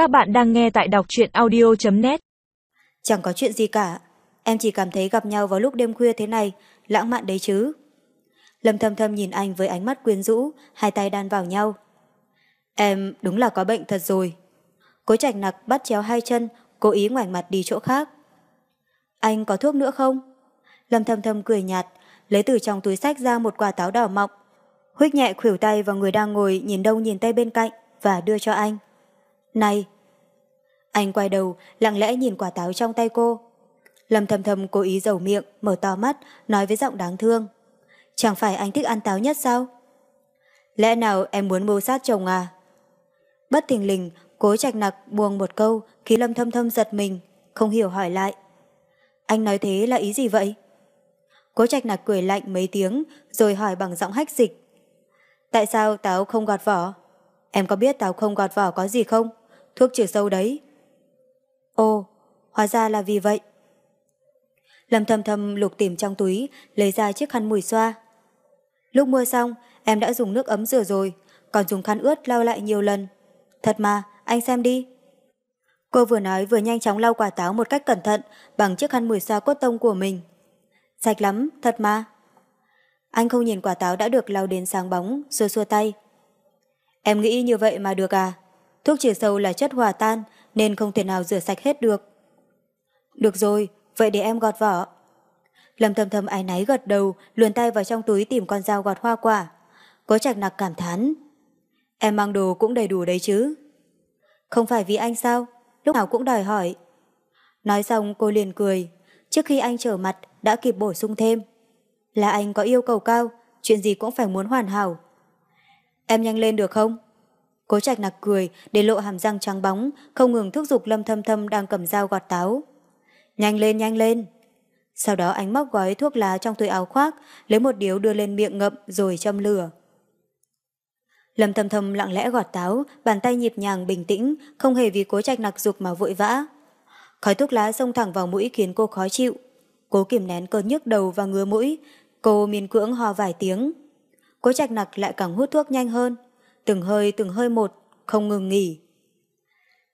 Các bạn đang nghe tại đọc truyện audio.net Chẳng có chuyện gì cả. Em chỉ cảm thấy gặp nhau vào lúc đêm khuya thế này, lãng mạn đấy chứ. Lâm thâm thâm nhìn anh với ánh mắt quyến rũ, hai tay đan vào nhau. Em đúng là có bệnh thật rồi. Cố trạch nặc bắt chéo hai chân, cố ý ngoảnh mặt đi chỗ khác. Anh có thuốc nữa không? Lâm thâm thâm cười nhạt, lấy từ trong túi sách ra một quả táo đỏ mọng. Huyết nhẹ khuỷu tay vào người đang ngồi nhìn đông nhìn tay bên cạnh và đưa cho anh. Này! Anh quay đầu, lặng lẽ nhìn quả táo trong tay cô. Lâm thầm thầm cố ý dầu miệng, mở to mắt, nói với giọng đáng thương. Chẳng phải anh thích ăn táo nhất sao? Lẽ nào em muốn mưu sát chồng à? Bất tình lình, cố trạch nặc buông một câu khi lâm thâm thâm giật mình, không hiểu hỏi lại. Anh nói thế là ý gì vậy? Cố trạch nặc cười lạnh mấy tiếng rồi hỏi bằng giọng hách dịch. Tại sao táo không gọt vỏ? Em có biết táo không gọt vỏ có gì không? Thuốc trừ sâu đấy. Ồ, hóa ra là vì vậy. Lâm thầm thầm lục tìm trong túi, lấy ra chiếc khăn mùi xoa. Lúc mua xong, em đã dùng nước ấm rửa rồi, còn dùng khăn ướt lau lại nhiều lần. Thật mà, anh xem đi. Cô vừa nói vừa nhanh chóng lau quả táo một cách cẩn thận bằng chiếc khăn mùi xoa cốt tông của mình. Sạch lắm, thật mà. Anh không nhìn quả táo đã được lau đến sáng bóng, xua xua tay. Em nghĩ như vậy mà được à? Thuốc trừ sâu là chất hòa tan nên không thể nào rửa sạch hết được. Được rồi, vậy để em gọt vỏ. Lâm thầm thầm ái náy gật đầu, luồn tay vào trong túi tìm con dao gọt hoa quả. Cố trạch nặc cảm thán. Em mang đồ cũng đầy đủ đấy chứ. Không phải vì anh sao? Lúc nào cũng đòi hỏi. Nói xong cô liền cười. Trước khi anh trở mặt đã kịp bổ sung thêm. Là anh có yêu cầu cao, chuyện gì cũng phải muốn hoàn hảo. Em nhanh lên được không? Cố trạch nặc cười để lộ hàm răng trắng bóng, không ngừng thúc giục lâm thâm thâm đang cầm dao gọt táo. Nhanh lên, nhanh lên. Sau đó anh móc gói thuốc lá trong túi áo khoác, lấy một điếu đưa lên miệng ngậm rồi châm lửa. Lâm thâm thâm lặng lẽ gọt táo, bàn tay nhịp nhàng bình tĩnh, không hề vì cố trạch nặc dục mà vội vã. Khói thuốc lá xông thẳng vào mũi khiến cô khó chịu. Cố kiềm nén cơn nhức đầu và ngứa mũi, cô miên cưỡng ho vài tiếng. Cố trạch nặc lại càng hút thuốc nhanh hơn, từng hơi từng hơi một, không ngừng nghỉ.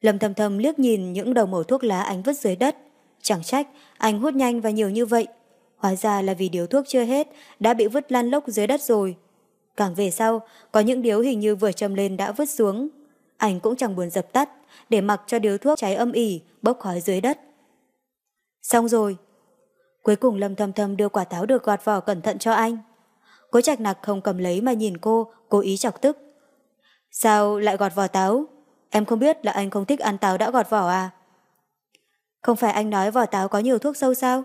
Lâm thầm thầm liếc nhìn những đầu mẩu thuốc lá anh vứt dưới đất. Chẳng trách, anh hút nhanh và nhiều như vậy. Hóa ra là vì điếu thuốc chưa hết, đã bị vứt lan lốc dưới đất rồi. Càng về sau, có những điếu hình như vừa châm lên đã vứt xuống. Anh cũng chẳng buồn dập tắt, để mặc cho điếu thuốc cháy âm ỉ, bốc khói dưới đất. Xong rồi. Cuối cùng Lâm Thầm Thầm đưa quả táo được gọt vỏ cẩn thận cho anh. Cố trạch nặc không cầm lấy mà nhìn cô, cố ý chọc tức. Sao lại gọt vỏ táo? Em không biết là anh không thích ăn táo đã gọt vỏ à? Không phải anh nói vỏ táo có nhiều thuốc sâu sao?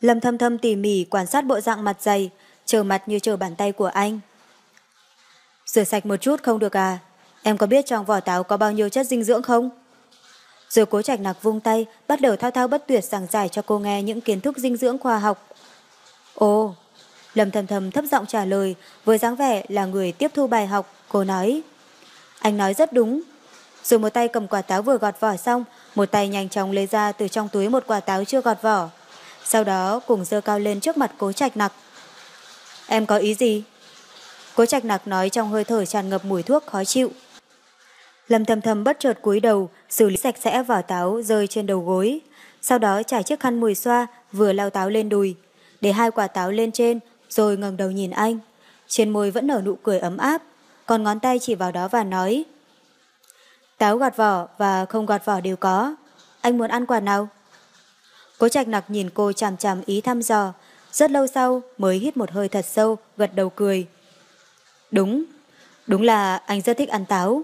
Lâm thâm thâm tỉ mỉ quan sát bộ dạng mặt dày, chờ mặt như chờ bàn tay của anh. Rửa sạch một chút không được à? Em có biết trong vỏ táo có bao nhiêu chất dinh dưỡng không? Rồi cố trạch nặc vung tay, bắt đầu thao thao bất tuyệt giảng giải cho cô nghe những kiến thức dinh dưỡng khoa học. Ồ, Lâm thầm thầm thấp giọng trả lời, với dáng vẻ là người tiếp thu bài học, cô nói. Anh nói rất đúng. Rồi một tay cầm quả táo vừa gọt vỏ xong, một tay nhanh chóng lấy ra từ trong túi một quả táo chưa gọt vỏ. Sau đó cùng dơ cao lên trước mặt cố trạch nặc. Em có ý gì? Cố trạch nặc nói trong hơi thở tràn ngập mùi thuốc khó chịu. Lâm thầm thầm bất chợt cúi đầu, xử lý sạch sẽ vỏ táo rơi trên đầu gối. Sau đó trải chiếc khăn mùi xoa, vừa lau táo lên đùi. Để hai quả táo lên trên, rồi ngẩng đầu nhìn anh. Trên môi vẫn nở nụ cười ấm áp, còn ngón tay chỉ vào đó và nói. Táo gọt vỏ và không gọt vỏ đều có. Anh muốn ăn quả nào? Cố trạch nặc nhìn cô chằm chằm ý thăm dò, rất lâu sau mới hít một hơi thật sâu, gật đầu cười. Đúng, đúng là anh rất thích ăn táo.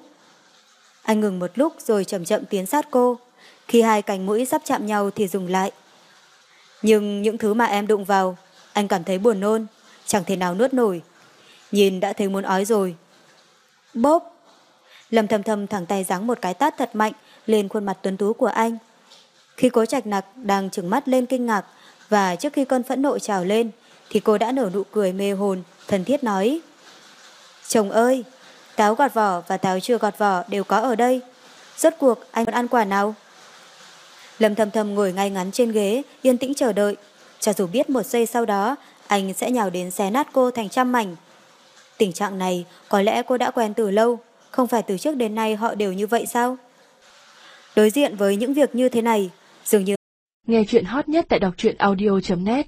Anh ngừng một lúc rồi chậm chậm tiến sát cô. Khi hai cánh mũi sắp chạm nhau thì dùng lại. Nhưng những thứ mà em đụng vào, anh cảm thấy buồn nôn, chẳng thể nào nuốt nổi. Nhìn đã thấy muốn ói rồi. Bốp! Lâm thầm thầm thẳng tay giáng một cái tát thật mạnh lên khuôn mặt tuấn tú của anh. Khi cố trạch nặc đang trừng mắt lên kinh ngạc và trước khi cơn phẫn nộ trào lên thì cô đã nở nụ cười mê hồn, thần thiết nói. Chồng ơi, táo gọt vỏ và táo chưa gọt vỏ đều có ở đây. Rốt cuộc anh muốn ăn quả nào? Lâm thầm thầm ngồi ngay ngắn trên ghế, yên tĩnh chờ đợi. Cho dù biết một giây sau đó, anh sẽ nhào đến xé nát cô thành trăm mảnh. Tình trạng này có lẽ cô đã quen từ lâu, không phải từ trước đến nay họ đều như vậy sao? Đối diện với những việc như thế này, dường như Nghe chuyện hot nhất tại đọc truyện audio.net